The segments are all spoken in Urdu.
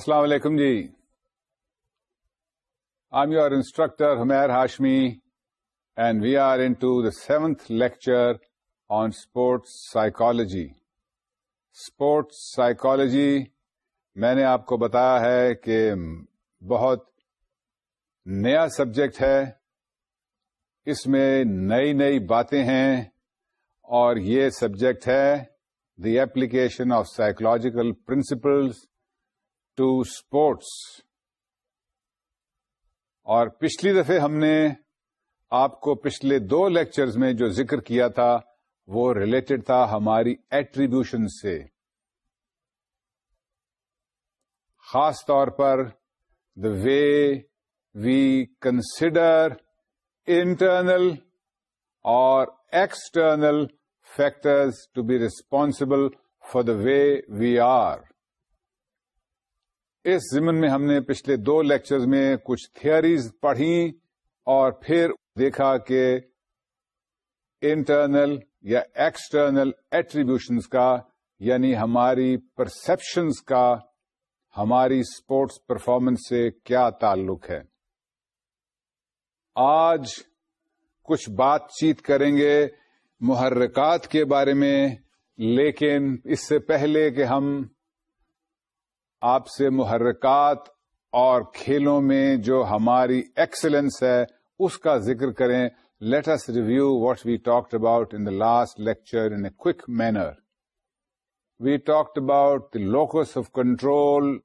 السلام علیکم جی I am you instructor Humair Hashmi and we are into the seventh lecture on sports psychology sports psychology میں نے آپ کو بتایا ہے کہ بہت نیا سبجیکٹ ہے اس میں نئی نئی باتیں ہیں اور یہ سبجیکٹ ہے the application of psychological principles to sports اور پچھلی دفعہ ہم نے آپ کو پچھلے دو لیکچرز میں جو ذکر کیا تھا وہ ریلیٹڈ تھا ہماری ایٹریبیوشن سے خاص طور پر the way we consider internal اور external factors to be responsible for the way we are اس زمن میں ہم نے پچھلے دو لیکچرز میں کچھ تھیئریز پڑھی اور پھر دیکھا کہ انٹرنل یا ایکسٹرنل ایٹریبیوشنز کا یعنی ہماری پرسپشنز کا ہماری اسپورٹس پرفارمنس سے کیا تعلق ہے آج کچھ بات چیت کریں گے محرکات کے بارے میں لیکن اس سے پہلے کہ ہم آپ سے محرکات اور کھیلوں میں جو ہماری ایکسلنس ہے اس کا ذکر کریں let's review what we talked about in the last lecture in a quick manner we talked about the locus of control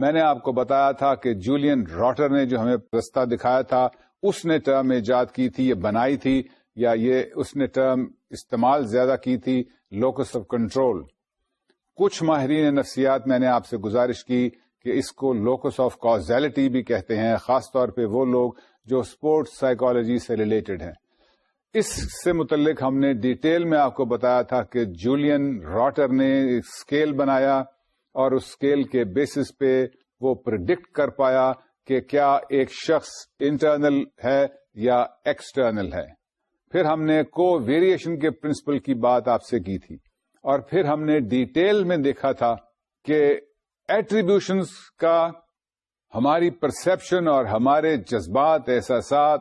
میں نے آپ کو بتایا تھا کہ جولین راٹر نے جو ہمیں رستہ دکھایا تھا اس نے ٹرم ایجاد کی تھی یہ بنائی تھی یا یہ اس نے ٹرم استعمال زیادہ کی تھی لوکس آف کنٹرول کچھ ماہرین نفسیات میں نے آپ سے گزارش کی کہ اس کو لوکس آف کازیلٹی بھی کہتے ہیں خاص طور پہ وہ لوگ جو اسپورٹس سائیکالوجی سے ریلیٹڈ ہیں اس سے متعلق ہم نے ڈیٹیل میں آپ کو بتایا تھا کہ جولین راٹر نے اسکیل بنایا اور اس اسکیل کے بیسس پہ وہ پرڈکٹ کر پایا کہ کیا ایک شخص انٹرنل ہے یا ایکسٹرنل ہے پھر ہم نے کو ویریشن کے پرنسپل کی بات آپ سے کی تھی اور پھر ہم نے ڈیٹیل میں دیکھا تھا کہ ایٹریبیوشنس کا ہماری پرسپشن اور ہمارے جذبات احساسات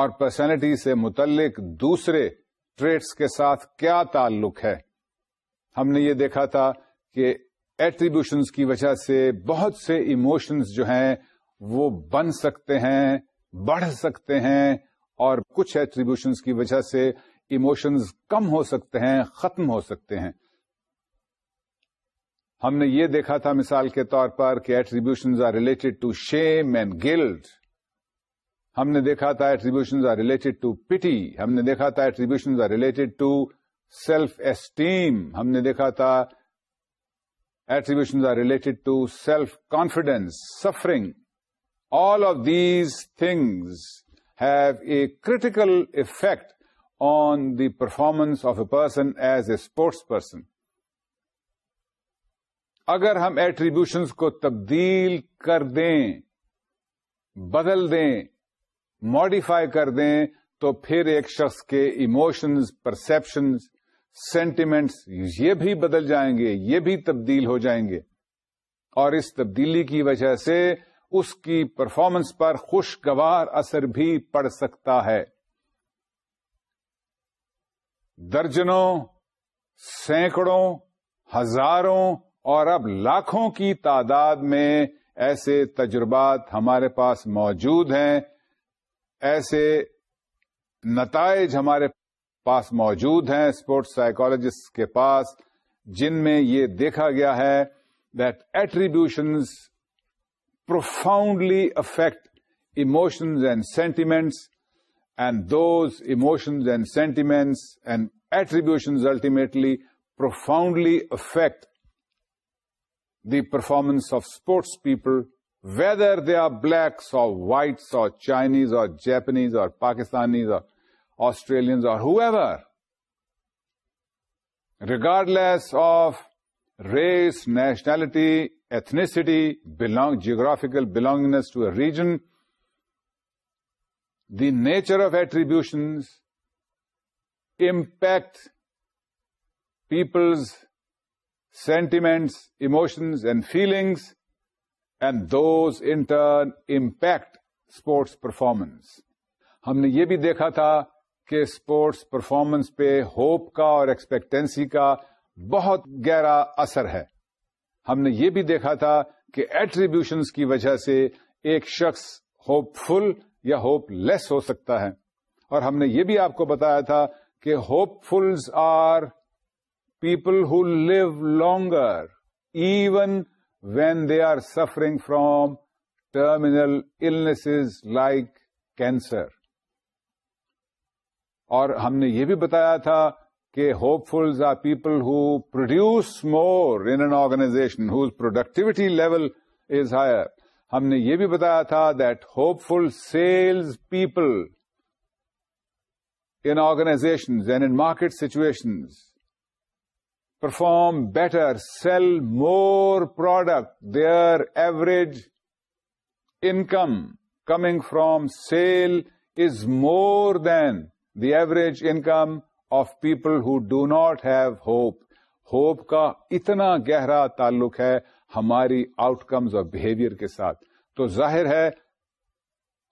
اور پرسنالٹی سے متعلق دوسرے ٹریٹس کے ساتھ کیا تعلق ہے ہم نے یہ دیکھا تھا کہ ایٹریبیوشنس کی وجہ سے بہت سے ایموشنز جو ہیں وہ بن سکتے ہیں بڑھ سکتے ہیں اور کچھ ایٹریبیوشنس کی وجہ سے ایموشنز کم ہو سکتے ہیں ختم ہو سکتے ہیں ہم نے یہ دیکھا تھا مثال کے طور پر کہ attribution are related to shame and guilt ہم نے دیکھا تھا attribution are related to pity ہم نے دیکھا تھا attribution are related to self esteem ہم نے دیکھا تھا attribution are related to self confidence suffering all of these things have a critical effect on the performance of a person as a sports person اگر ہم ایٹریبیوشنس کو تبدیل کر دیں بدل دیں ماڈیفائی کر دیں تو پھر ایک شخص کے ایموشنز پرسپشنز سینٹیمنٹس یہ بھی بدل جائیں گے یہ بھی تبدیل ہو جائیں گے اور اس تبدیلی کی وجہ سے اس کی پرفارمنس پر خوشگوار اثر بھی پڑ سکتا ہے درجنوں سینکڑوں ہزاروں اور اب لاکھوں کی تعداد میں ایسے تجربات ہمارے پاس موجود ہیں ایسے نتائج ہمارے پاس موجود ہیں اسپورٹس سائیکالوجسٹ کے پاس جن میں یہ دیکھا گیا ہے that attributions profoundly affect emotions and sentiments And those emotions and sentiments and attributions ultimately profoundly affect the performance of sports people, whether they are blacks or whites or Chinese or Japanese or Pakistanis or Australians or whoever. Regardless of race, nationality, ethnicity, geographical belongingness to a region, the nature of attributions impact people's sentiments, emotions and feelings and those in turn impact sports performance. ہم نے یہ بھی دیکھا تھا کہ اسپورٹس پرفارمنس پہ ہوپ کا اور ایکسپیکٹینسی کا بہت گہرا اثر ہے ہم نے یہ بھی دیکھا تھا کہ ایٹریبیوشنس کی وجہ سے ایک شخص ہوپ فل یا ہوپ لیس ہو سکتا ہے اور ہم نے یہ بھی آپ کو بتایا تھا کہ hopefuls are people who live longer even when they are suffering from terminal illnesses like cancer اور ہم نے یہ بھی بتایا تھا کہ hopefuls are people who produce more in organization whose productivity level is higher ہم نے یہ بھی بتایا تھا that hopeful sales people in organizations and in market situations perform better sell more product their average income coming from sale is more than the average income of people who do not have hope hope کا اتنا گہرا تعلق ہے ہماری آؤٹ کمز اور بہیویئر کے ساتھ تو ظاہر ہے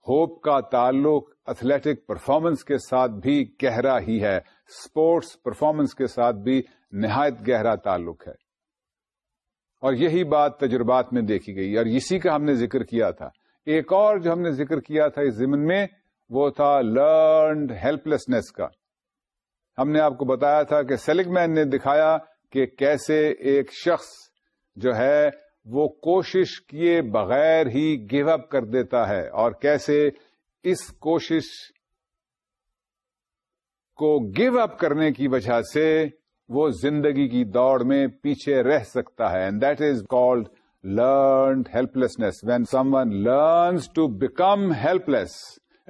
ہوپ کا تعلق اتھلیٹک پرفارمنس کے ساتھ بھی گہرا ہی ہے اسپورٹس پرفارمنس کے ساتھ بھی نہایت گہرا تعلق ہے اور یہی بات تجربات میں دیکھی گئی اور اسی کا ہم نے ذکر کیا تھا ایک اور جو ہم نے ذکر کیا تھا اس ضمن میں وہ تھا لرنڈ ہیلپ لیسنیس کا ہم نے آپ کو بتایا تھا کہ سیلگ مین نے دکھایا کہ کیسے ایک شخص جو ہے وہ کوشش کیے بغیر ہی گیو اپ کر دیتا ہے اور کیسے اس کوشش کو گیو اپ کرنے کی وجہ سے وہ زندگی کی دوڑ میں پیچھے رہ سکتا ہے and that is called learned helplessness when someone learns to become helpless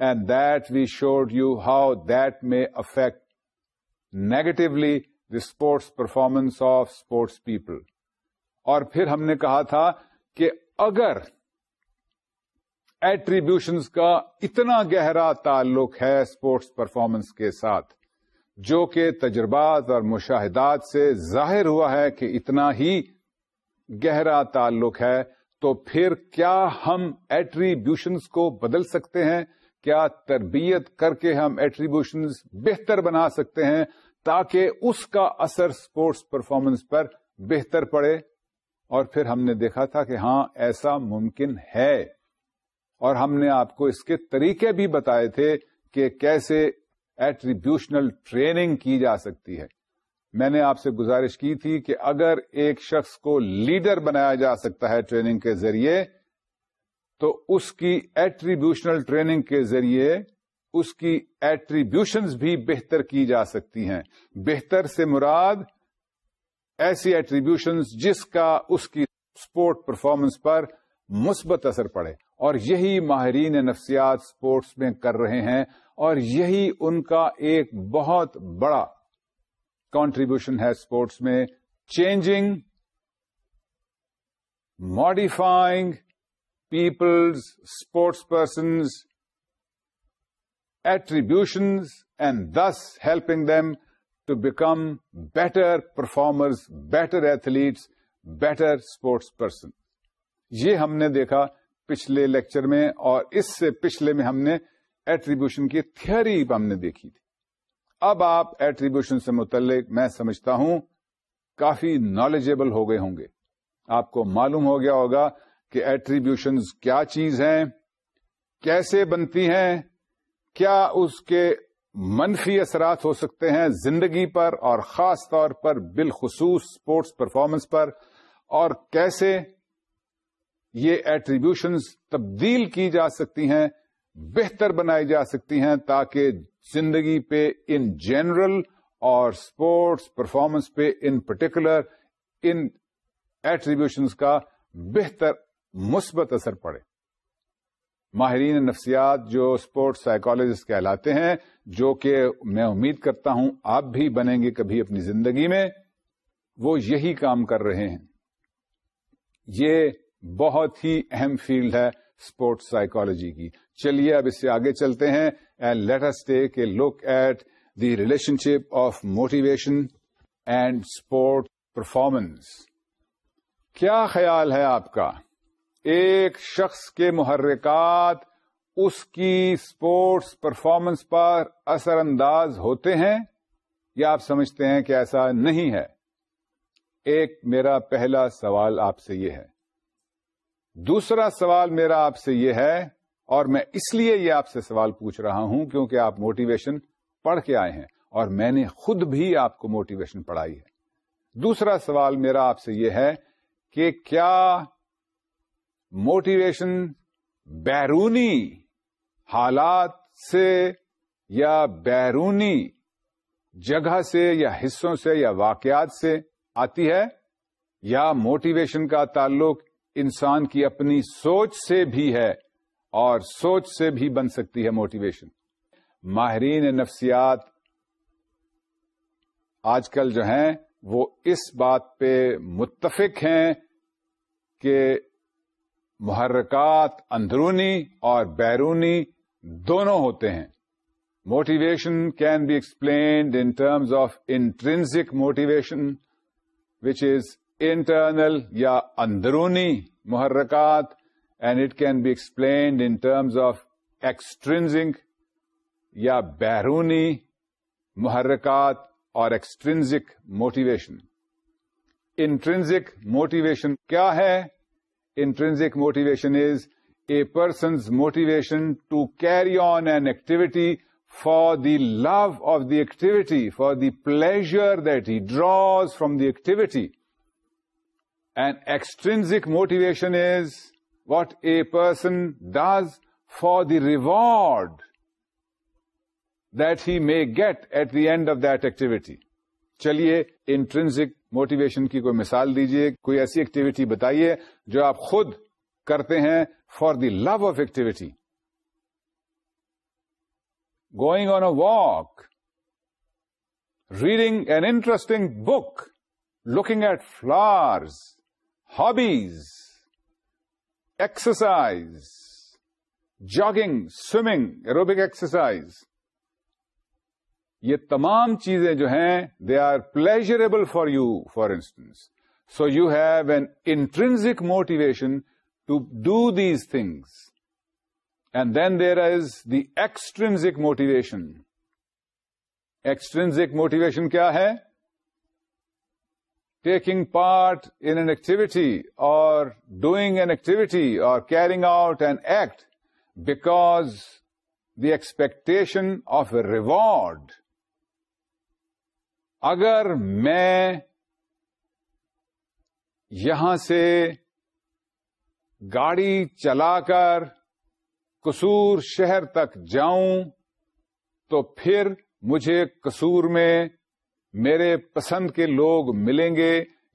and that we should you how that may affect negatively the sports performance of sports people اور پھر ہم نے کہا تھا کہ اگر ایٹریبیوشنس کا اتنا گہرا تعلق ہے اسپورٹس پرفارمنس کے ساتھ جو کہ تجربات اور مشاہدات سے ظاہر ہوا ہے کہ اتنا ہی گہرا تعلق ہے تو پھر کیا ہم ایٹریبیوشنس کو بدل سکتے ہیں کیا تربیت کر کے ہم ایٹریبیوشنس بہتر بنا سکتے ہیں تاکہ اس کا اثر اسپورٹس پرفارمنس پر بہتر پڑے اور پھر ہم نے دیکھا تھا کہ ہاں ایسا ممکن ہے اور ہم نے آپ کو اس کے طریقے بھی بتائے تھے کہ کیسے ایٹریبیوشنل ٹریننگ کی جا سکتی ہے میں نے آپ سے گزارش کی تھی کہ اگر ایک شخص کو لیڈر بنایا جا سکتا ہے ٹریننگ کے ذریعے تو اس کی ایٹریبیوشنل ٹریننگ کے ذریعے اس کی ایٹریبیوشنز بھی بہتر کی جا سکتی ہیں بہتر سے مراد ایسی ایٹریبیوشنز جس کا اس کی اسپورٹ پرفارمنس پر مثبت اثر پڑے اور یہی ماہرین نفسیات اسپورٹس میں کر رہے ہیں اور یہی ان کا ایک بہت بڑا کانٹریبیوشن ہے اسپورٹس میں changing modifying people's sports persons attributions and this helping them to become better performers, better athletes better sports person یہ ہم نے دیکھا پچھلے لیکچر میں اور اس سے پچھلے میں ہم نے ایٹریبیوشن کی تھیوری ہم نے دیکھی تھی اب آپ ایٹریبیوشن سے متعلق میں سمجھتا ہوں کافی نالجبل ہو گئے ہوں گے آپ کو معلوم ہو گیا ہوگا کہ ایٹریبیوشن کیا چیز ہیں کیسے بنتی ہیں کیا اس کے منفی اثرات ہو سکتے ہیں زندگی پر اور خاص طور پر بالخصوص اسپورٹس پرفارمنس پر اور کیسے یہ ایٹریبیوشنز تبدیل کی جا سکتی ہیں بہتر بنائی جا سکتی ہیں تاکہ زندگی پہ ان جنرل اور اسپورٹس پرفارمنس پہ ان پرٹیکولر ان ایٹریبیوشنز کا بہتر مثبت اثر پڑے ماہرین نفسیات جو اسپورٹس سائیکالوجسٹ کہلاتے ہیں جو کہ میں امید کرتا ہوں آپ بھی بنیں گے کبھی اپنی زندگی میں وہ یہی کام کر رہے ہیں یہ بہت ہی اہم فیلڈ ہے اسپورٹس سائیکالوجی کی چلیے اب اس سے آگے چلتے ہیں and let's take a look at the relationship of motivation and sport performance کیا خیال ہے آپ کا ایک شخص کے محرکات اس کی اسپورٹس پرفارمنس پر اثر انداز ہوتے ہیں یا آپ سمجھتے ہیں کہ ایسا نہیں ہے ایک میرا پہلا سوال آپ سے یہ ہے دوسرا سوال میرا آپ سے یہ ہے اور میں اس لیے یہ آپ سے سوال پوچھ رہا ہوں کیونکہ آپ موٹیویشن پڑھ کے آئے ہیں اور میں نے خود بھی آپ کو موٹیویشن پڑھائی ہے دوسرا سوال میرا آپ سے یہ ہے کہ کیا موٹیویشن بیرونی حالات سے یا بیرونی جگہ سے یا حصوں سے یا واقعات سے آتی ہے یا موٹیویشن کا تعلق انسان کی اپنی سوچ سے بھی ہے اور سوچ سے بھی بن سکتی ہے موٹیویشن ماہرین نفسیات آج کل جو ہیں وہ اس بات پہ متفق ہیں کہ محرکات اندرونی اور بیرونی دونوں ہوتے ہیں motivation can be explained in terms of intrinsic motivation which is internal یا اندرونی محرکات and it can be explained in terms of extrinsic یا بیرونی محرکات اور ایکسٹرنزک موٹیویشن انٹرنزک موٹیویشن کیا ہے Intrinsic motivation is a person's motivation to carry on an activity for the love of the activity, for the pleasure that he draws from the activity. And extrinsic motivation is what a person does for the reward that he may get at the end of that activity. Chaliye, intrinsic motivation کی کوئی مثال دیجیے کوئی ایسی ایکٹیویٹی بتائیے جو آپ خود کرتے ہیں for the love of activity going on a walk reading an interesting book looking at flowers hobbies exercise jogging swimming aerobic exercise یہ تمام چیزیں جو ہیں they are pleasurable for you for instance so you have an intrinsic motivation to do these things and then there is the extrinsic motivation extrinsic motivation کیا ہے ٹیکنگ پارٹ ایکٹیویٹی اور ڈوئنگ این ایکٹیویٹی اور carrying out and act because the expectation of a reward اگر میں یہاں سے گاڑی چلا کر قصور شہر تک جاؤں تو پھر مجھے قصور میں میرے پسند کے لوگ ملیں گے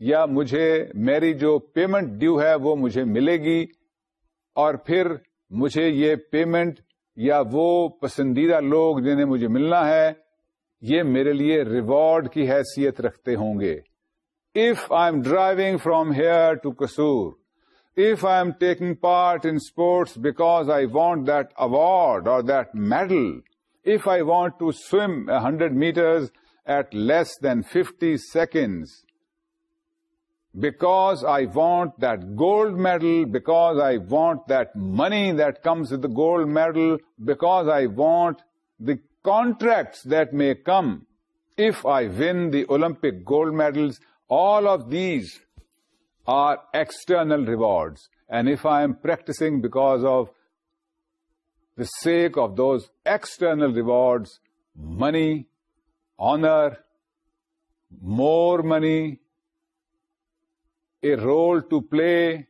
یا مجھے میری جو پیمنٹ ڈیو ہے وہ مجھے ملے گی اور پھر مجھے یہ پیمنٹ یا وہ پسندیدہ لوگ جنہیں مجھے ملنا ہے یہ میرے لیے ریوارڈ کی حیثیت رکھتے ہوں گے if I am driving from here to Kasur if I am taking part in sports because I want that award اور that medal if I want to swim hundred meters at less than fifty seconds because I want gold medal because I want that money that comes gold medal because I want the contracts that may come if I win the Olympic gold medals, all of these are external rewards. And if I am practicing because of the sake of those external rewards, money, honor, more money, a role to play,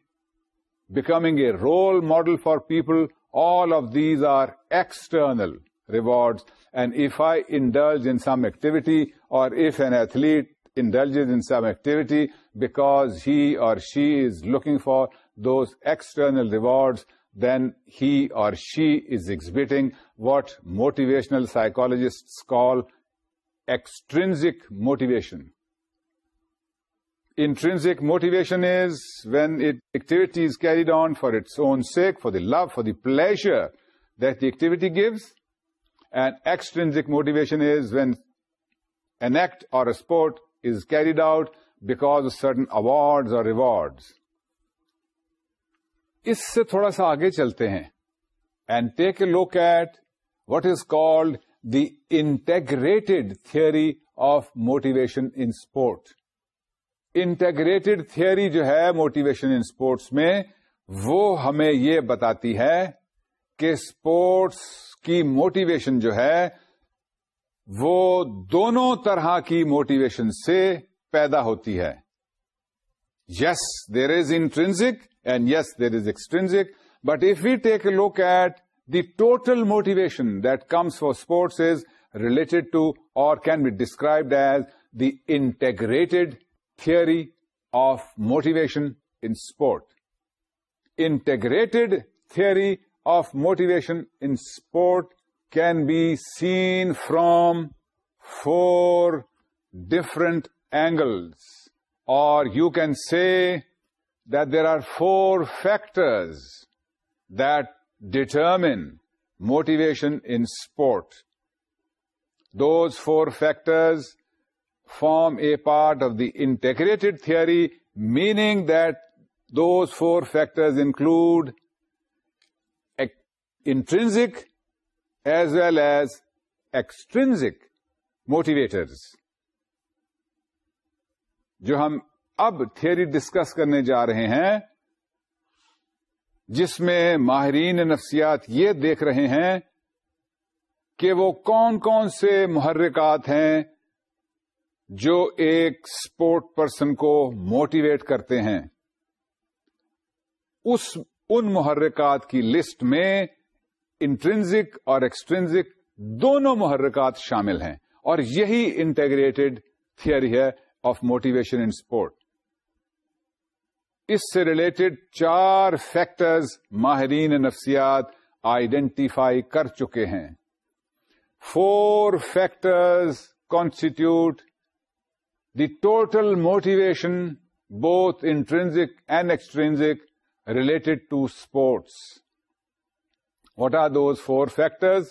becoming a role model for people, all of these are external rewards and if I indulge in some activity, or if an athlete indulges in some activity because he or she is looking for those external rewards, then he or she is exhibiting what motivational psychologists call extrinsic motivation. Intrinsic motivation is when activity is carried on for its own sake, for the love, for the pleasure that the activity gives. And extrinsic motivation is when اینیکٹ اور sport is carried out back certain awards اور اوارڈز اس سے تھوڑا سا آگے چلتے ہیں and take a look at what is called the integrated theory of motivation in sport integrated theory جو ہے موٹیویشن ان اسپورٹس میں وہ ہمیں یہ بتاتی ہے کہ اسپورٹس کی موٹیویشن جو ہے وہ دونوں طرح کی موٹیویشن سے پیدا ہوتی ہے yes there is intrinsic and yes there is extrinsic but if you take a look at the total motivation that comes for sports is related to اور can be described as the integrated theory of motivation in sport integrated theory of motivation in sport can be seen from 4 different angles, or you can say that there are 4 factors that determine motivation in sport. Those 4 factors form a part of the integrated theory, meaning that those 4 factors include intrinsic as well as extrinsic motivators جو ہم اب تھیوری ڈسکس کرنے جا رہے ہیں جس میں ماہرین نفسیات یہ دیکھ رہے ہیں کہ وہ کون کون سے محرکات ہیں جو ایک سپورٹ پرسن کو موٹیویٹ کرتے ہیں اس ان محرکات کی لسٹ میں انٹرنزک اور ایکسٹرنزک دونوں محرکات شامل ہیں اور یہی انٹیگریٹڈ تھیئری ہے آف موٹیویشن ان سپورٹ اس سے ریلیٹڈ چار فیکٹرز ماہرین نفسیات آئیڈینٹیفائی کر چکے ہیں four factors constitute the total motivation both intrinsic and extrinsic related to sports what are those four factors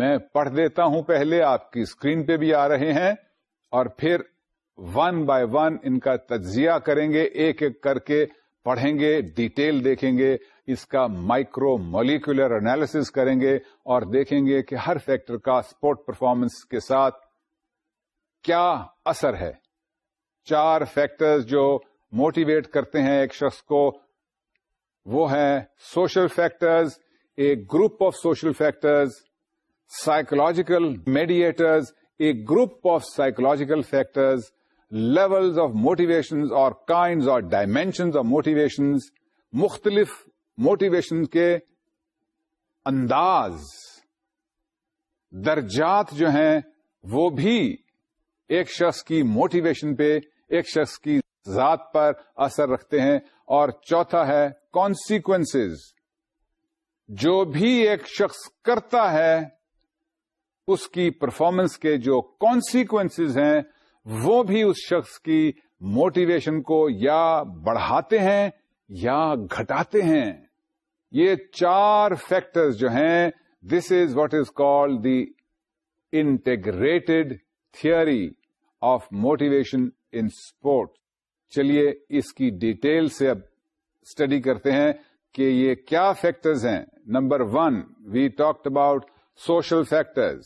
میں پڑھ دیتا ہوں پہلے آپ کی اسکرین پہ بھی آ رہے ہیں اور پھر ون بائی ون ان کا تجزیہ کریں گے ایک ایک کر کے پڑھیں گے ڈیٹیل دیکھیں گے اس کا مائکرو مولیکولر اینالس کریں گے اور دیکھیں گے کہ ہر فیکٹر کا سپورٹ پرفارمنس کے ساتھ کیا اثر ہے چار فیکٹرز جو موٹیویٹ کرتے ہیں ایک شخص کو وہ ہیں social factors a group of social factors psychological mediators a group of psychological factors levels of motivations اور kinds or dimensions of motivations مختلف موٹیویشن کے انداز درجات جو ہیں وہ بھی ایک شخص کی موٹیویشن پہ ایک شخص کی ذات پر اثر رکھتے ہیں اور چوتھا ہے کانسیکوینسز جو بھی ایک شخص کرتا ہے اس کی پرفارمنس کے جو کانسیکوینس ہیں وہ بھی اس شخص کی موٹیویشن کو یا بڑھاتے ہیں یا گھٹاتے ہیں یہ چار فیکٹرز جو ہیں this is what is call the integrated theory of motivation in sport چلیے اس کی ڈیٹیل سے اب اسٹڈی کرتے ہیں کہ یہ کیا فیکٹرز ہیں number one we talk about social factors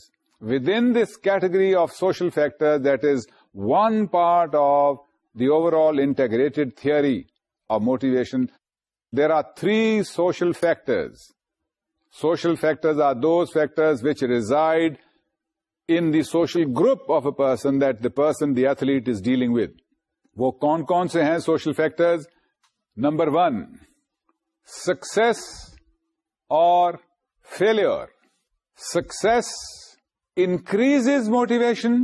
within this category of social factor that is one part of the overall integrated theory اور motivation there are three social factors social factors are those factors which reside in the social group of a person that the person the athlete is dealing with وہ کون کون سے ہیں social factors number one success اور failure success increase motivation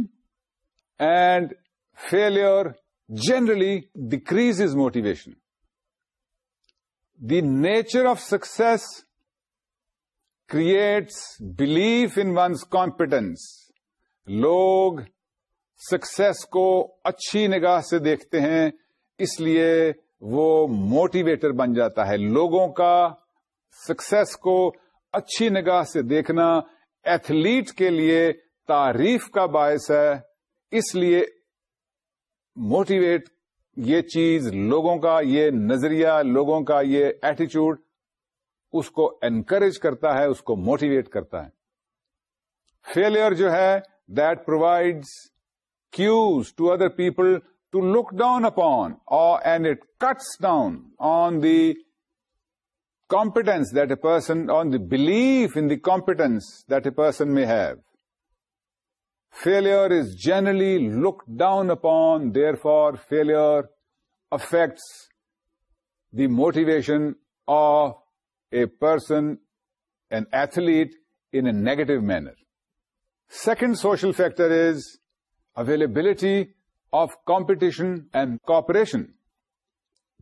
and failure generally decreases motivation the nature of success creates belief in one's confidence لوگ سکسیس کو اچھی نگاہ سے دیکھتے ہیں اس لیے وہ موٹیویٹر بن جاتا ہے لوگوں کا سکسیس کو اچھی نگاہ سے دیکھنا ایتھلیٹ کے لیے تعریف کا باعث ہے اس لیے موٹیویٹ یہ چیز لوگوں کا یہ نظریہ لوگوں کا یہ ایٹیچیوڈ اس کو انکریج کرتا ہے اس کو موٹیویٹ کرتا ہے فیلئر جو ہے that provides cues to other people to look down upon and it cuts down on the competence that a person, on the belief in the competence that a person may have. Failure is generally looked down upon, therefore failure affects the motivation of a person, an athlete, in a negative manner. Second social factor is availability of competition and cooperation.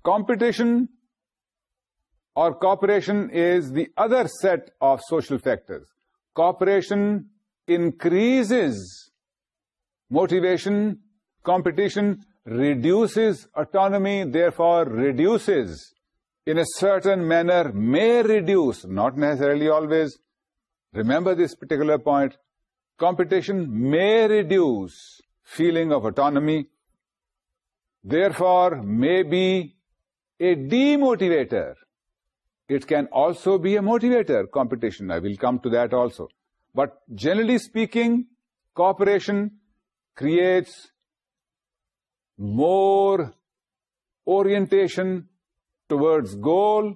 Competition or cooperation is the other set of social factors. Cooperation increases motivation, competition reduces autonomy, therefore reduces, in a certain manner may reduce, not necessarily always. Remember this particular point. Competition may reduce feeling of autonomy, therefore may be a demotivator. It can also be a motivator, competition. I will come to that also. But generally speaking, cooperation creates more orientation towards goal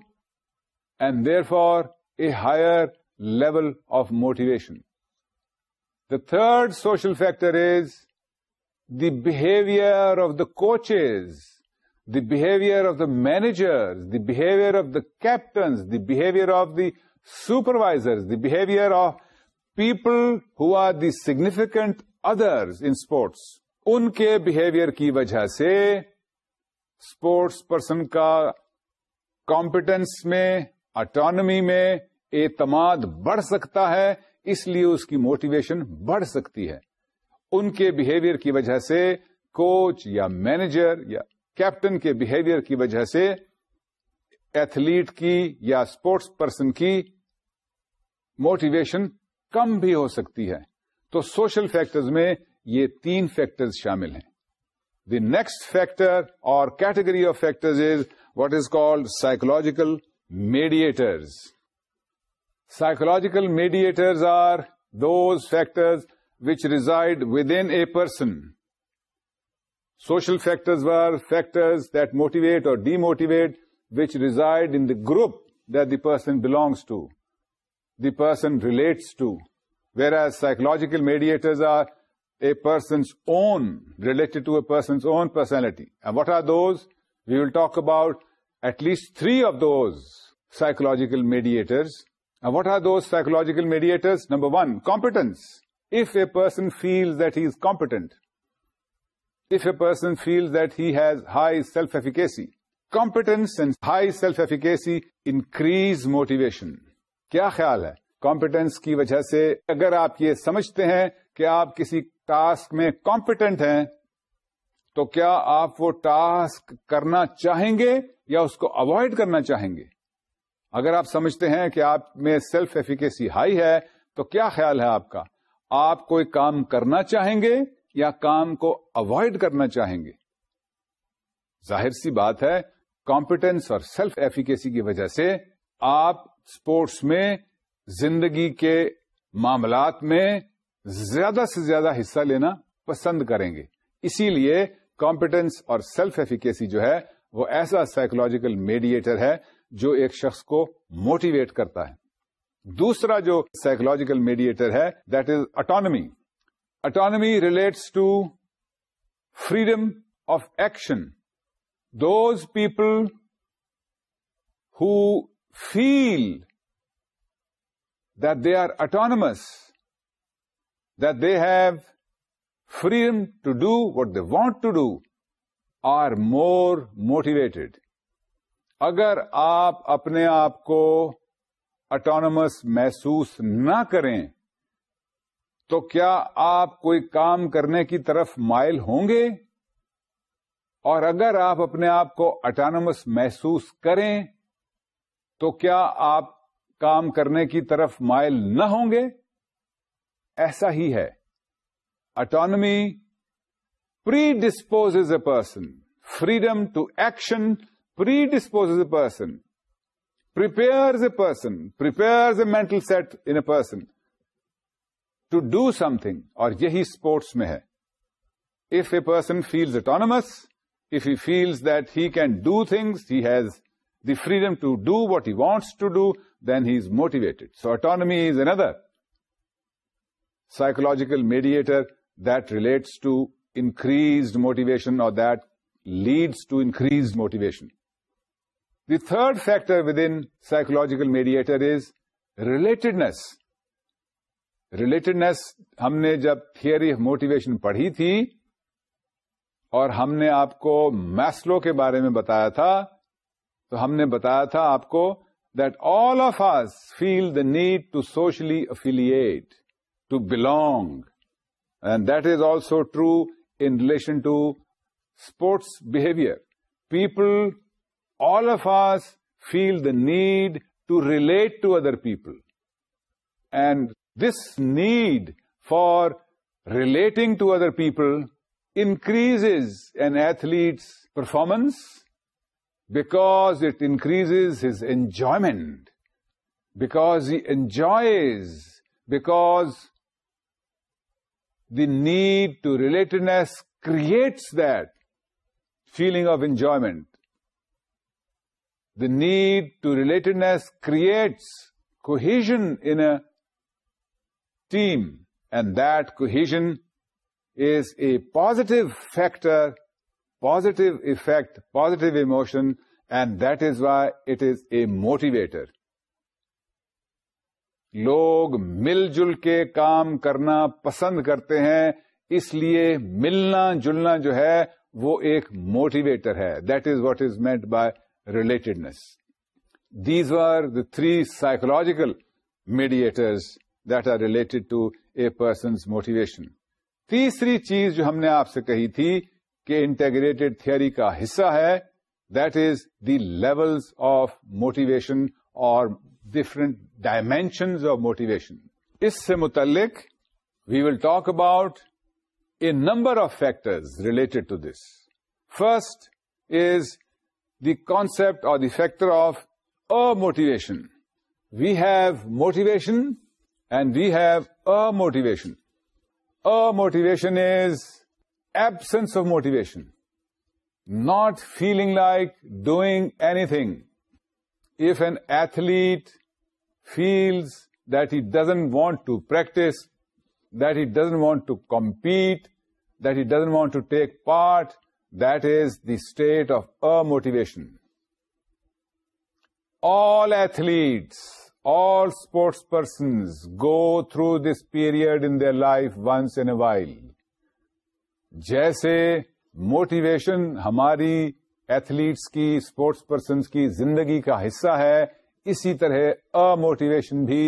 and therefore a higher level of motivation. The third social factor is the behavior of the coaches the behavior of the managers, the behavior of the captains, the behavior of the supervisors, the behavior of people who are the significant others in sports. ان کے بہیویئر کی وجہ سے اسپورٹس پرسن کا کمپٹینس میں اٹانمی میں اعتماد بڑھ سکتا ہے اس لیے اس کی موٹیویشن بڑھ سکتی ہے ان کے بہیویئر کی وجہ سے کوچ یا مینیجر یا کیپٹن کے بہیویئر کی وجہ سے ایتھلیٹ کی یا اسپورٹس پرسن کی موٹیویشن کم بھی ہو سکتی ہے تو سوشل فیکٹرز میں یہ تین فیکٹرز شامل ہیں دی نیکسٹ فیکٹر اور category of factors is what is called psychological mediators psychological mediators are those factors which reside with a a person Social factors were factors that motivate or demotivate, which reside in the group that the person belongs to, the person relates to. Whereas psychological mediators are a person's own, related to a person's own personality. And what are those? We will talk about at least 3 of those psychological mediators. And what are those psychological mediators? Number 1, competence. If a person feels that he is competent, if a person feels that he has high self-efficacy. Competence and high self-efficacy increase motivation. کیا خیال ہے کمپیڈینس کی وجہ سے اگر آپ یہ سمجھتے ہیں کہ آپ کسی ٹاسک میں کمپیٹنٹ ہیں تو کیا آپ وہ ٹاسک کرنا چاہیں گے یا اس کو اوائڈ کرنا چاہیں گے اگر آپ سمجھتے ہیں کہ آپ میں سیلف ایفیکیسی ہائی ہے تو کیا خیال ہے آپ کا آپ کوئی کام کرنا چاہیں گے یا کام کو اوائڈ کرنا چاہیں گے ظاہر سی بات ہے کمپیڈینس اور سیلف ایفیکیسی کی وجہ سے آپ اسپورٹس میں زندگی کے معاملات میں زیادہ سے زیادہ حصہ لینا پسند کریں گے اسی لیے کمپیڈینس اور سیلف ایفیکیسی جو ہے وہ ایسا سائیکولوجیکل میڈیٹر ہے جو ایک شخص کو موٹیویٹ کرتا ہے دوسرا جو سائیکولوجیکل میڈیٹر ہے that is autonomy autonomy relates to freedom of action those people feel that they are autonomous, that they have freedom to do what they want to do are more motivated. اگر آپ اپنے آپ کو اٹانومس محسوس نہ کریں تو کیا آپ کوئی کام کرنے کی طرف مائل ہوں گے اور اگر آپ اپنے آپ کو اٹانومس محسوس کریں تو کیا آپ کام کرنے کی طرف مائل نہ ہوں گے ایسا ہی ہے autonomy predispose a person freedom to action predispose a person a person a mental set in a person to do something اور یہی اسپورٹس میں ہے if a person feels autonomous if he feels that he can do things he has the freedom to do what he wants to do then he is motivated so autonomy is another psychological mediator that relates to increase motivation اور that leads to increase motivation the third factor within psychological mediator is related relatedness ہم نے جب تھیئری آف موٹیویشن پڑھی تھی اور ہم نے آپ کو میسلو کے بارے میں بتایا تھا تو ہم نے بتایا تھا آپ کو that all of us feel the need to socially affiliate to belong and that is also true in relation to sports behaviour people all of us feel the need to relate to other people and This need for relating to other people increases an athlete's performance because it increases his enjoyment, because he enjoys, because the need to relatedness creates that feeling of enjoyment. The need to relatedness creates cohesion in a team and that cohesion is a positive factor, positive effect, positive emotion and that is why it is a motivator. لوگ مل جل کے کام کرنا پسند کرتے ہیں اس لیے ملنا جلنا جو ہے وہ ایک موٹیویٹر ہے that is what is meant by relatedness these are the three psychological mediators that are related to a person's motivation تیسری چیز جو ہم نے آپ سے کہی تھی کہ انٹیگریٹڈ تھری کا حصہ ہے that is the levels of motivation اور ڈفرنٹ ڈائمینشنز آف موٹیویشن اس سے متعلق we will talk about a number of factors related to this first is the concept اور the factor of a motivation we have motivation And we have a motivation. A motivation is absence of motivation. Not feeling like doing anything. If an athlete feels that he doesn't want to practice, that he doesn't want to compete, that he doesn't want to take part, that is the state of a motivation. All athletes all sportspersons go through this period in their life once in a while. جیسے موٹیویشن ہماری ایتھلیٹس کی اسپورٹس پرسنس کی زندگی کا حصہ ہے اسی طرح اموٹیویشن بھی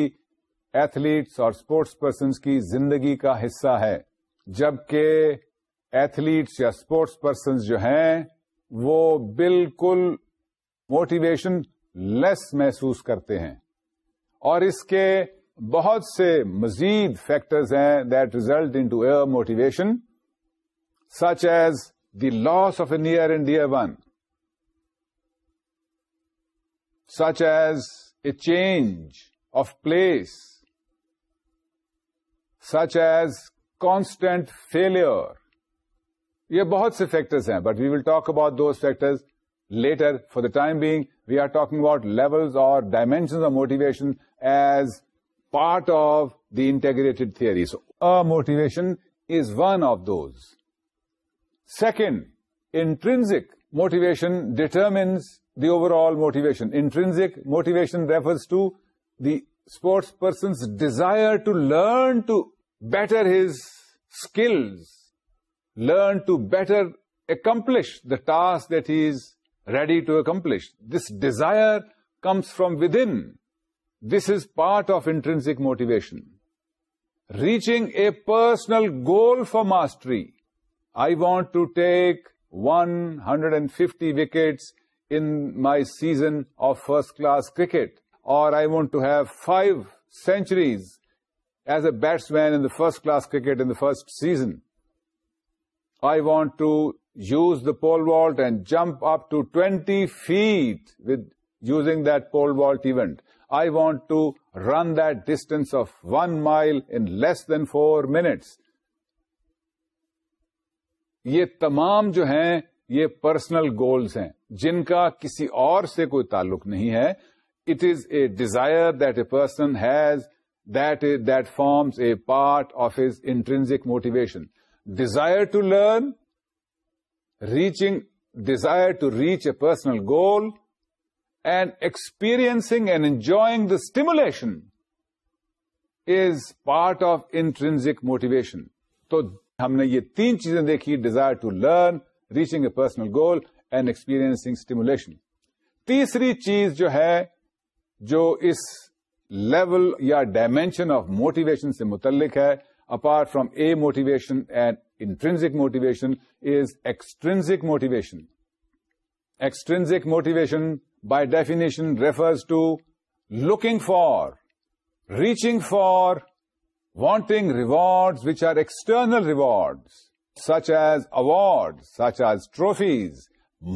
ایتھلیٹس اور اسپورٹس پرسنس کی زندگی کا حصہ ہے جبکہ ایتھلیٹس یا اسپورٹس پرسنس جو ہیں وہ بالکل موٹیویشن لیس محسوس کرتے ہیں اور اس کے بہت سے مزید فیکٹرز ہیں that result in to year motivation such as the loss of a near and dear one such as a change of place such as constant failure یہ بہت سے فیکٹرز ہیں but we will talk about those factors later for the time being we are talking about levels اور dimension of motivation as part of the integrated theory. So, a motivation is one of those. Second, intrinsic motivation determines the overall motivation. Intrinsic motivation refers to the sports person's desire to learn to better his skills, learn to better accomplish the task that he is ready to accomplish. This desire comes from within. This is part of intrinsic motivation. Reaching a personal goal for mastery. I want to take 150 wickets in my season of first-class cricket, or I want to have 5 centuries as a batsman in the first-class cricket in the first season. I want to use the pole vault and jump up to 20 feet with using that pole vault event. I want to run distance of one mile in less than four minutes یہ تمام جو ہیں یہ پرسنل گولز ہیں جن کا کسی اور سے کوئی تعلق نہیں ہے it is a desire that a person has that that forms a part of his intrinsic motivation desire to learn reaching desire to reach a personal goal and experiencing and enjoying the stimulation is part of intrinsic motivation تو ہم نے یہ تین چیزیں دیکھی desire to learn reaching a personal goal and experiencing stimulation تیسری چیز جو ہے جو اس لیول یا ڈائمینشن آف موٹیویشن سے متعلق ہے apart from a motivation and intrinsic motivation is extrinsic motivation extrinsic motivation by definition refers to reaching for reaching for wanting rewards external are external as such as award such as social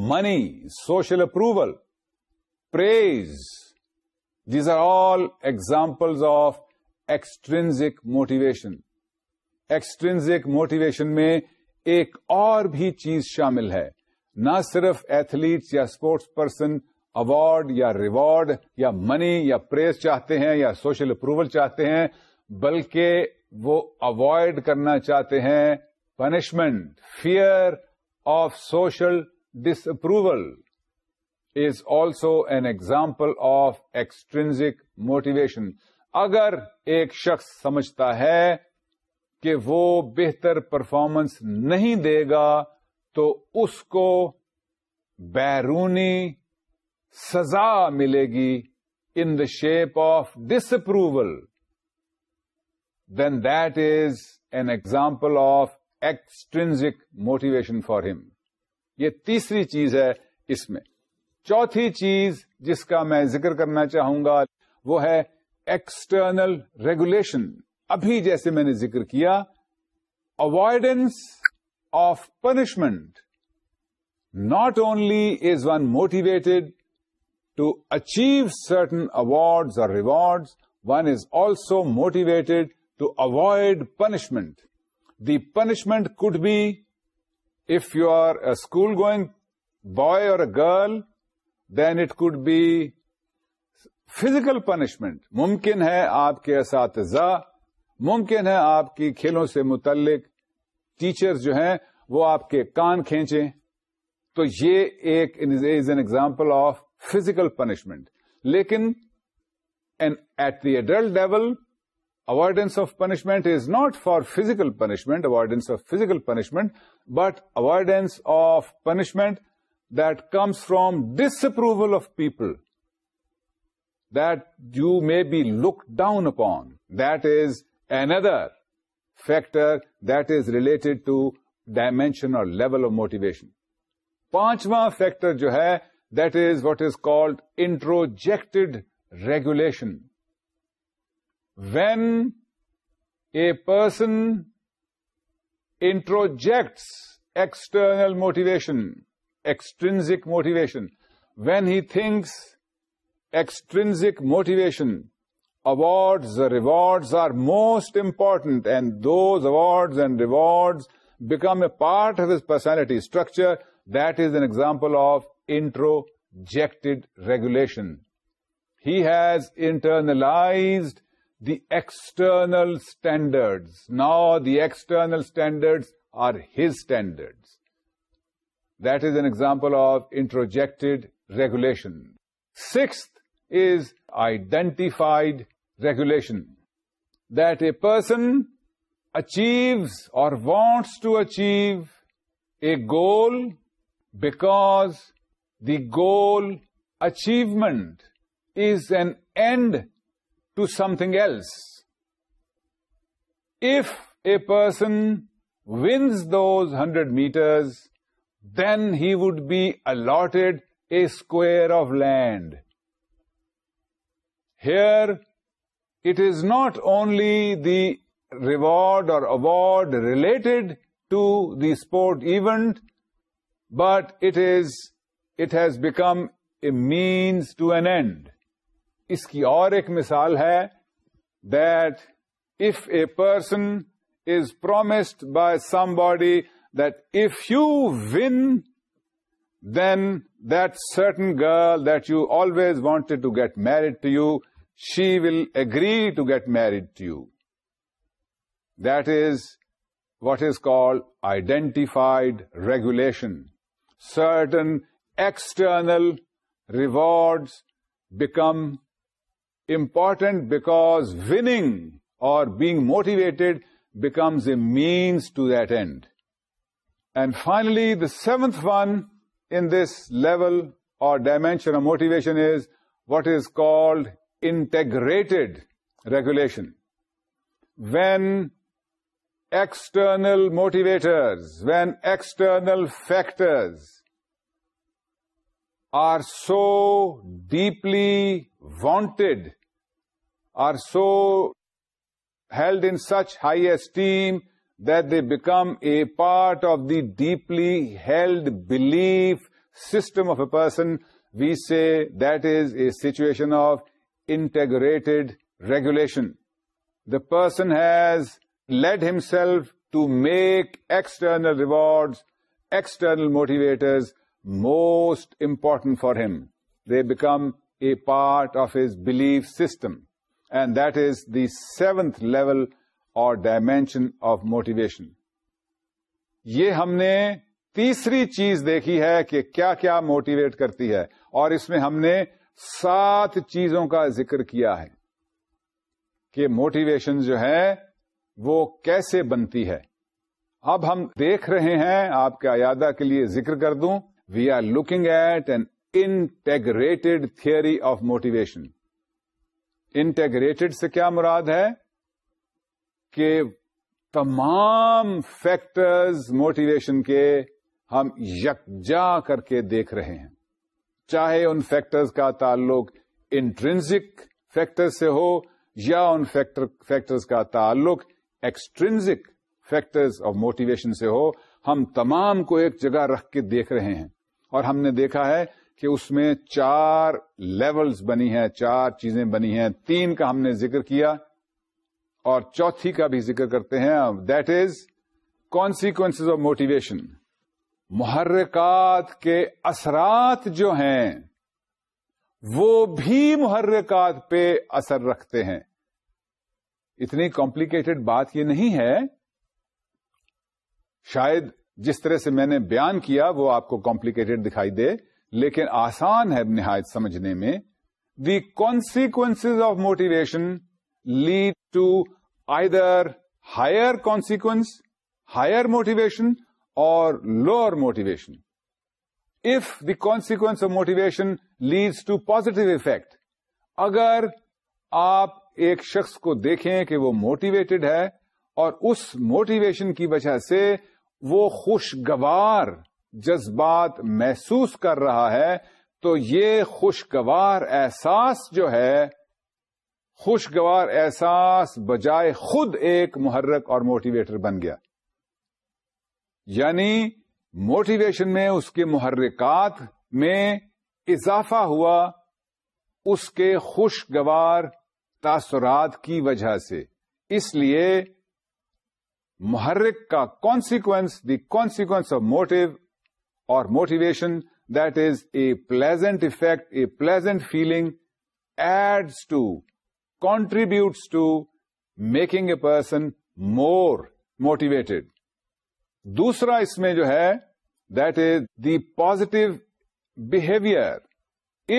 money social These are all examples of extrinsic motivation extrinsic motivation میں ایک اور بھی چیز شامل ہے نہ صرف ایتھلیٹس یا اسپورٹس پرسن اوارڈ یا ریوارڈ یا منی یا پریس چاہتے ہیں یا سوشل اپروول چاہتے ہیں بلکہ وہ اوائڈ کرنا چاہتے ہیں punishment fear of social disapproval is also an example of extrinsic motivation اگر ایک شخص سمجھتا ہے کہ وہ بہتر پرفارمنس نہیں دے گا تو اس کو بیرونی سزا ملے گی in the shape of disapproval then that is an example of extrinsic motivation for ہم یہ تیسری چیز ہے اس میں چوتھی چیز جس کا میں ذکر کرنا چاہوں گا وہ ہے ایکسٹرنل ریگولیشن ابھی جیسے میں نے ذکر کیا avoidance of punishment not only is one motivated to achieve certain awards اور rewards one is also motivated to avoid punishment the punishment could be if you are a school going boy اور a girl then it could be physical punishment ممکن ہے آپ کے اساتذہ ممکن ہے آپ کی کھیلوں سے متعلق ٹیچر جو ہیں وہ آپ کے کان کھینچے تو یہ ایکز an example of physical punishment لیکن at the adult level avoidance of punishment is not for physical punishment avoidance of physical punishment but avoidance of punishment that comes from disapproval of people that do may be look down upon that is another factor that is related to dimension اور لیول آف موٹیویشن پانچواں فیکٹر جو ہے That is what is called introjected regulation. When a person introjects external motivation, extrinsic motivation, when he thinks extrinsic motivation, awards, rewards are most important, and those awards and rewards become a part of his personality structure, that is an example of introjected regulation. He has internalized the external standards. Now the external standards are his standards. That is an example of introjected regulation. Sixth is identified regulation. That a person achieves or wants to achieve a goal because the goal achievement is an end to something else. If a person wins those 100 meters, then he would be allotted a square of land. Here, it is not only the reward or award related to the sport event, but it is it has become a means to an end اس کی اور ایک مثال ہے that if a person is promised by somebody that if you win then that certain girl that you always wanted to get married to you she will agree to get married to you that is what is called identified regulation certain external rewards become important because winning or being motivated becomes a means to that end. And finally, the seventh one in this level or dimension of motivation is what is called integrated regulation. When external motivators, when external factors are so deeply vaunted, are so held in such high esteem that they become a part of the deeply held belief system of a person, we say that is a situation of integrated regulation. The person has led himself to make external rewards, external motivators, most important for ہم they become a part of his belief system and that is the seventh level اور ڈائمینشن آف موٹیویشن یہ ہم نے تیسری چیز دیکھی ہے کہ کیا کیا موٹیویٹ کرتی ہے اور اس میں ہم نے سات چیزوں کا ذکر کیا ہے کہ موٹیویشن جو ہے وہ کیسے بنتی ہے اب ہم دیکھ رہے ہیں آپ کے ایادا کے لیے ذکر کر دوں we are looking at an integrated theory of motivation integrated سے کیا مراد ہے کہ تمام فیکٹرز موٹیویشن کے ہم یکجا کر کے دیکھ رہے ہیں چاہے ان فیکٹرز کا تعلق انٹرنزک فیکٹر سے ہو یا ان فیکٹر کا تعلق ایکسٹرنزک فیکٹرز آف موٹیویشن سے ہو ہم تمام کو ایک جگہ رکھ کے دیکھ رہے ہیں اور ہم نے دیکھا ہے کہ اس میں چار لیولز بنی ہیں چار چیزیں بنی ہیں تین کا ہم نے ذکر کیا اور چوتھی کا بھی ذکر کرتے ہیں that is consequence of motivation محرکات کے اثرات جو ہیں وہ بھی محرکات پہ اثر رکھتے ہیں اتنی کمپلیکیٹڈ بات یہ نہیں ہے شاید جس طرح سے میں نے بیان کیا وہ آپ کو کمپلیکیٹڈ دکھائی دے لیکن آسان ہے نہایت سمجھنے میں the consequence of motivation lead to either higher consequence higher motivation اور lower motivation if the consequence of motivation leads to positive affect اگر آپ ایک شخص کو دیکھیں کہ وہ موٹیویٹڈ ہے اور اس موٹیویشن کی وجہ سے وہ خوشگوار جذبات محسوس کر رہا ہے تو یہ خوشگوار احساس جو ہے خوشگوار احساس بجائے خود ایک محرک اور موٹیویٹر بن گیا یعنی موٹیویشن میں اس کے محرکات میں اضافہ ہوا اس کے خوشگوار تاثرات کی وجہ سے اس لیے محرک کا consequence the consequence of motto اور motivation that is a pleasant affect a pleasant feeling add to contributes to making a person more motivated دوسرا اس میں جو ہے that is the positive behaviour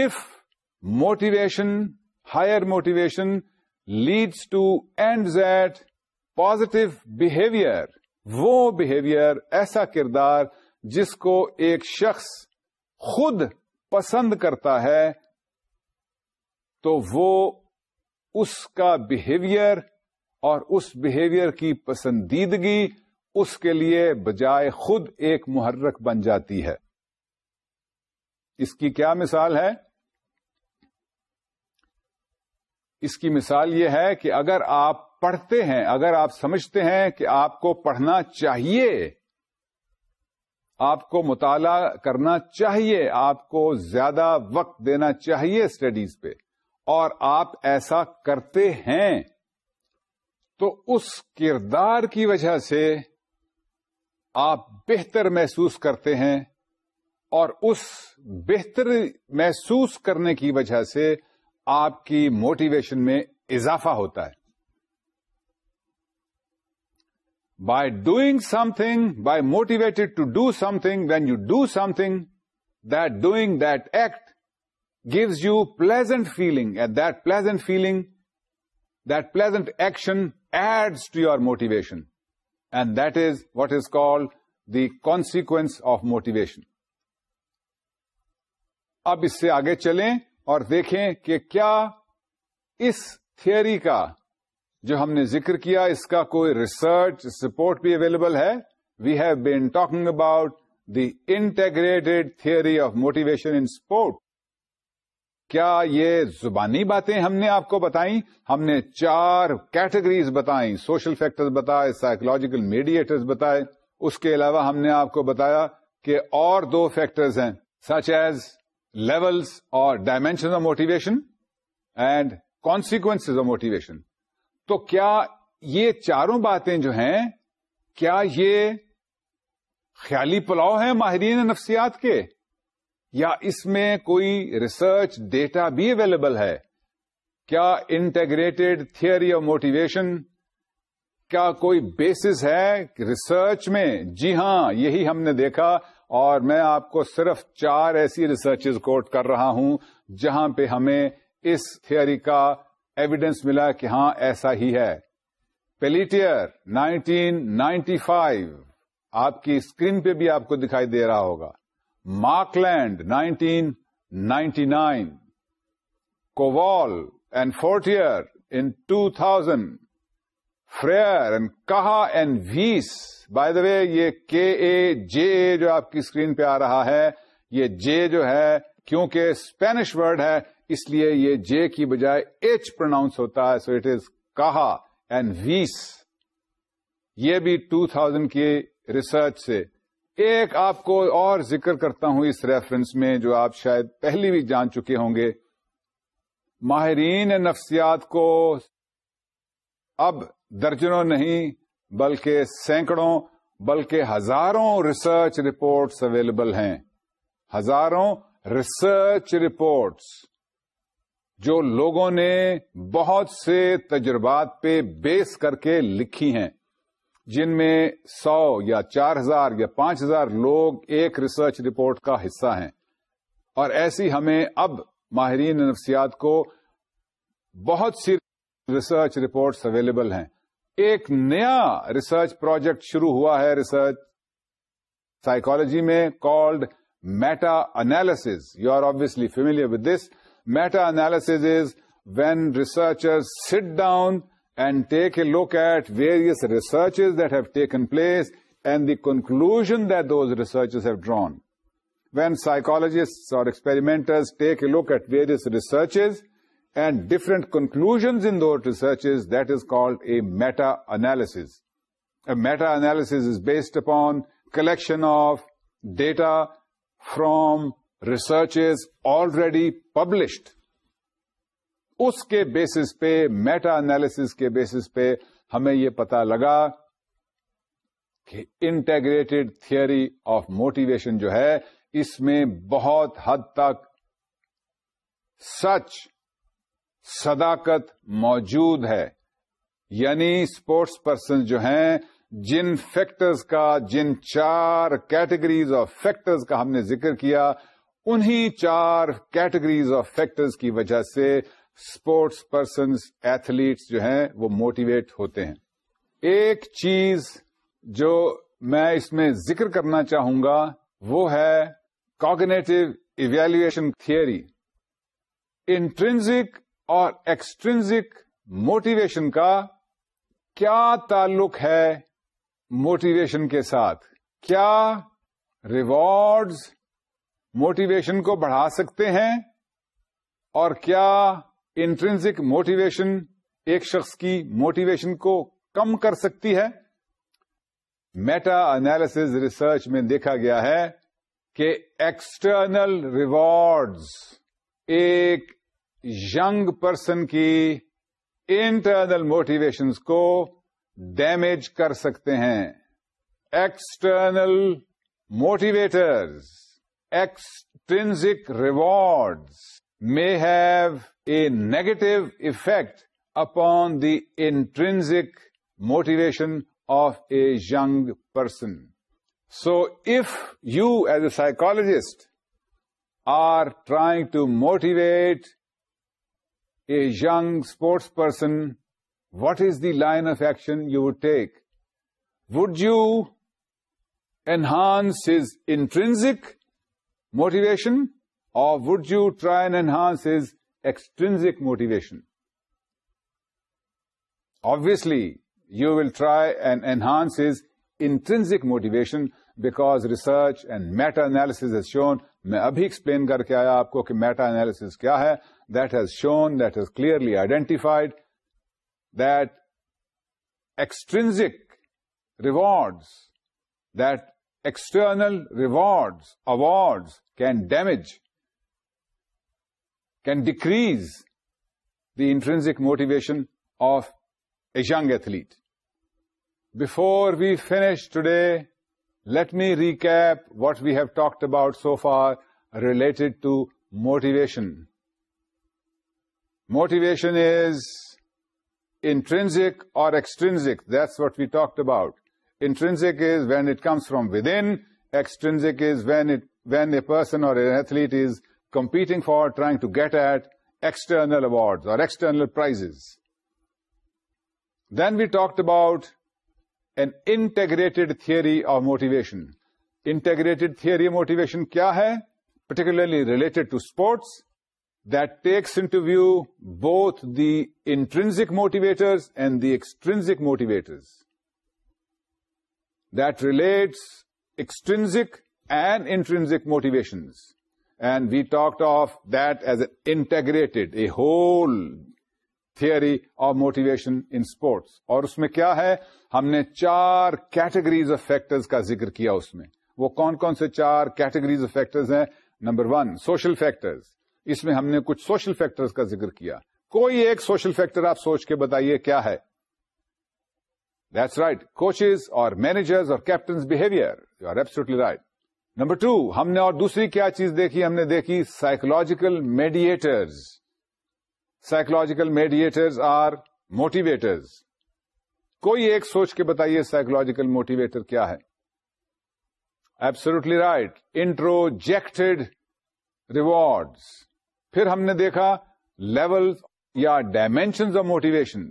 if motivation higher motivation leads to and that positive behaviour وہ بہیویئر ایسا کردار جس کو ایک شخص خود پسند کرتا ہے تو وہ اس کا بہیویئر اور اس بہیویئر کی پسندیدگی اس کے لیے بجائے خود ایک محرک بن جاتی ہے اس کی کیا مثال ہے اس کی مثال یہ ہے کہ اگر آپ پڑھتے ہیں اگر آپ سمجھتے ہیں کہ آپ کو پڑھنا چاہیے آپ کو مطالعہ کرنا چاہیے آپ کو زیادہ وقت دینا چاہیے اسٹڈیز پہ اور آپ ایسا کرتے ہیں تو اس کردار کی وجہ سے آپ بہتر محسوس کرتے ہیں اور اس بہتر محسوس کرنے کی وجہ سے آپ کی موٹیویشن میں اضافہ ہوتا ہے by doing something, by motivated to do something, when you do something, that doing that act gives you pleasant feeling. And that pleasant feeling, that pleasant action adds to your motivation. And that is what is called the consequence of motivation. اب اس سے آگے چلیں اور دیکھیں کہ کیا اس تھیوری کا جو ہم نے ذکر کیا اس کا کوئی ریسرچ سپورٹ بھی اویلیبل ہے we have been talking about the integrated theory of motivation in support کیا یہ زبانی باتیں ہم نے آپ کو بتائیں ہم نے چار کیٹیگریز بتائیں سوشل فیکٹر بتائے سائکولوجیکل میڈیٹرز بتائے اس کے علاوہ ہم نے آپ کو بتایا کہ اور دو فیکٹرز ہیں سچ ایز لیول اور dimension of motivation and consequence of motivation تو کیا یہ چاروں باتیں جو ہیں کیا یہ خیالی پلاؤ ہیں ماہرین نفسیات کے یا اس میں کوئی ریسرچ ڈیٹا بھی اویلیبل ہے کیا انٹیگریٹڈ تھیئری آف موٹیویشن کیا کوئی بیسس ہے ریسرچ میں جی ہاں یہی ہم نے دیکھا اور میں آپ کو صرف چار ایسی ریسرچز کوٹ کر رہا ہوں جہاں پہ ہمیں اس تھیئری کا ایویڈینس ملا کہ ہاں ایسا ہی ہے پیلیٹیئر نائنٹین نائنٹی فائیو آپ کی اسکرین پہ بھی آپ کو دکھائی دے رہا ہوگا Markland nineteen ninety nine and Fortier in two thousand فریئر کہا اینڈ ویس بائی دا وے یہ کے اے جے اے جو آپ کی اسکرین پہ آ رہا ہے یہ جے جو ہے کیونکہ اسپینش ورڈ ہے اس لیے یہ جے کی بجائے ایچ پروناؤنس ہوتا ہے سو اٹ از کہا اینڈ ویس یہ بھی ٹو تھاؤزینڈ کی ریسرچ سے ایک آپ کو اور ذکر کرتا ہوں اس ریفرنس میں جو آپ شاید پہلی بھی جان چکے ہوں گے ماہرین نفسیات کو اب درجنوں نہیں بلکہ سینکڑوں بلکہ ہزاروں ریسرچ رپورٹس اویلیبل ہیں ہزاروں ریسرچ رپورٹس جو لوگوں نے بہت سے تجربات پہ بیس کر کے لکھی ہیں جن میں سو یا چار ہزار یا پانچ ہزار لوگ ایک ریسرچ رپورٹ کا حصہ ہیں اور ایسی ہمیں اب ماہرین نفسیات کو بہت سی ریسرچ رپورٹس اویلیبل ہیں ایک نیا ریسرچ پروجیکٹ شروع ہوا ہے ریسرچ سائیکالوجی میں called meta analysis you are obviously familiar with this Meta-analysis is when researchers sit down and take a look at various researches that have taken place and the conclusion that those researchers have drawn. When psychologists or experimenters take a look at various researches and different conclusions in those researches, that is called a meta-analysis. A meta-analysis is based upon collection of data from research is already published اس کے بیسس پہ میٹا انالس کے بیسس پہ ہمیں یہ پتا لگا کہ انٹیگریٹڈ تھیئری آف موٹیویشن جو ہے اس میں بہت حد تک سچ صداقت موجود ہے یعنی اسپورٹس پرسن جو ہیں جن فیکٹرز کا جن چار کیٹیگریز آف فیکٹرز کا ہم نے ذکر کیا انہی چار کیٹیگریز آف فیکٹرز کی وجہ سے اسپورٹس پرسنس ایتھلیٹس جو ہیں وہ موٹیویٹ ہوتے ہیں ایک چیز جو میں اس میں ذکر کرنا چاہوں گا وہ ہے کاگنیٹو ایویلویشن تھیئری انٹرنزک اور ایکسٹرنزک موٹیویشن کا کیا تعلق ہے موٹیویشن کے ساتھ کیا ریوارڈز موٹیویشن کو بڑھا سکتے ہیں اور کیا انٹرنزک موٹیویشن ایک شخص کی موٹیویشن کو کم کر سکتی ہے میٹا انالس ریسرچ میں دیکھا گیا ہے کہ ایکسٹرنل ریوارڈز ایک یگ پرسن کی انٹرنل موٹیویشنز کو ڈیمیج کر سکتے ہیں external motivators extrinsic rewards may have a negative effect upon the intrinsic motivation of a young person. So if you as a psychologist are trying to motivate a young sports person, what is the line of action you would take? Would you enhance his intrinsic motivation or would you try and enhance his extrinsic motivation obviously you will try and enhance his intrinsic motivation because research and meta analysis has shown میں ابھی ایکسپلین کر کے آیا آپ کو کہ میٹا اینالیس کیا ہے that has shown that has clearly identified that extrinsic rewards that external rewards, awards can damage, can decrease the intrinsic motivation of a young athlete. Before we finish today, let me recap what we have talked about so far related to motivation. Motivation is intrinsic or extrinsic. That's what we talked about. Intrinsic is when it comes from within انزک is what when a person or athlete is competing for trying to get at external award or external prize then we talked about an integrated theory of motivation integrated theory motivation کیا ہے پٹیکولرلی ریلیٹڈ ٹو اسپورٹس دیکھ in view both the intrinsic motivators and the extrinsic motivators and intrinsic motivations and we talk of that as integrate a whole theory of motivation in sports اور اس میں کیا ہے ہم نے چار کیٹگریز آف فیکٹر کا ذکر کیا اس میں وہ کون کون سے چار کیٹگریز آف فیکٹرز ہیں نمبر ون سوشل فیکٹرز اس میں ہم نے کچھ سوشل فیکٹر کا ذکر کیا کوئی ایک سوشل فیکٹر آپ سوچ کے بتائیے کیا ہے That's right. Coaches or managers or captain's behavior. You are absolutely right. Number two ہم نے اور دوسری کیا چیز دیکھی ہم نے دیکھی psychological mediators Psychological mediators are motivators کوئی ایک سوچ کے بتائیے psychological موٹیویٹر کیا ہے Absolutely رائٹ Introjected ریوارڈز پھر ہم نے دیکھا لیول یا dimensions آف موٹیویشن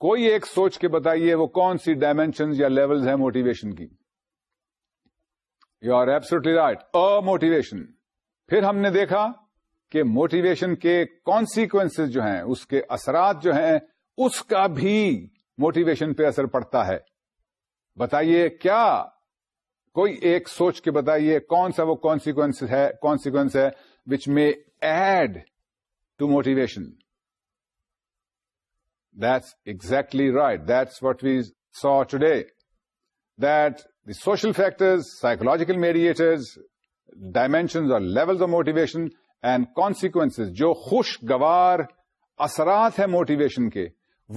کوئی ایک سوچ کے بتائیے وہ کون سی ڈائمینشن یا لیول ہے موٹیویشن کی you are absolutely right uh motivation پھر ہم نے دیکھا کہ موٹیویشن کے کانسیکوینس جو ہیں اس کے اثرات جو ہیں اس کا بھی موٹیویشن پہ اثر پڑتا ہے بتائیے کیا کوئی ایک سوچ کے بتائیے کون سا وہ کانسیکوینس ہے کانسیکوینس ہے which may add to motivation That's right right. That's what we saw today. That the social factors psychological mediators dimensions اور levels of motivation and consequence جو خوشگوار اثرات ہیں موٹیویشن کے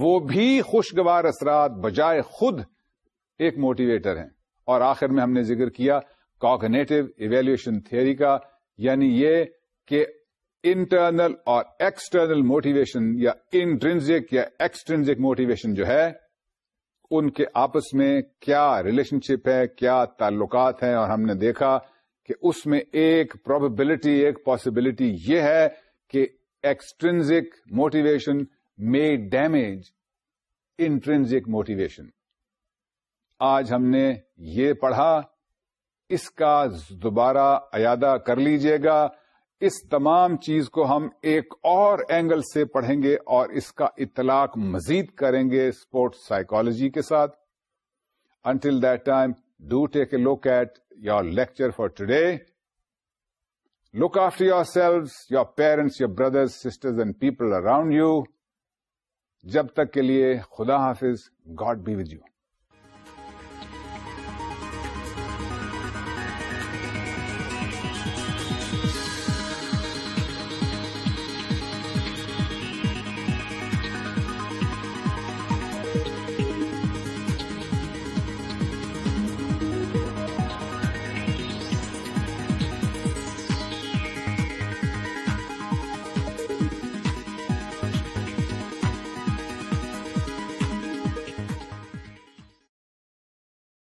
وہ بھی خوشگوار اثرات بجائے خود ایک موٹیویٹر ہیں اور آخر میں ہم نے ذکر کیا کاگنیٹو ایویلویشن تھیوری کا یعنی یہ کہ انٹرنل اور ایکسٹرنل موٹیویشن یا انٹرنزک یا ایکسٹرنزک موٹیویشن جو ہے ان کے آپس میں کیا ریلیشن شپ ہے کیا تعلقات ہیں اور ہم نے دیکھا کہ اس میں ایک پروبلٹی ایک پاسبلٹی یہ ہے کہ extrinsic motivation may damage intrinsic motivation آج ہم نے یہ پڑھا اس کا دوبارہ ایادہ کر لیجئے گا اس تمام چیز کو ہم ایک اور اینگل سے پڑھیں گے اور اس کا اطلاق مزید کریں گے اسپورٹس سائیکالوجی کے ساتھ until that time do take a look at your lecture for today look after your Cello your parents your brothers sisters and people around you جب تک کے لیے خدا حافظ گاڈ بی ود یو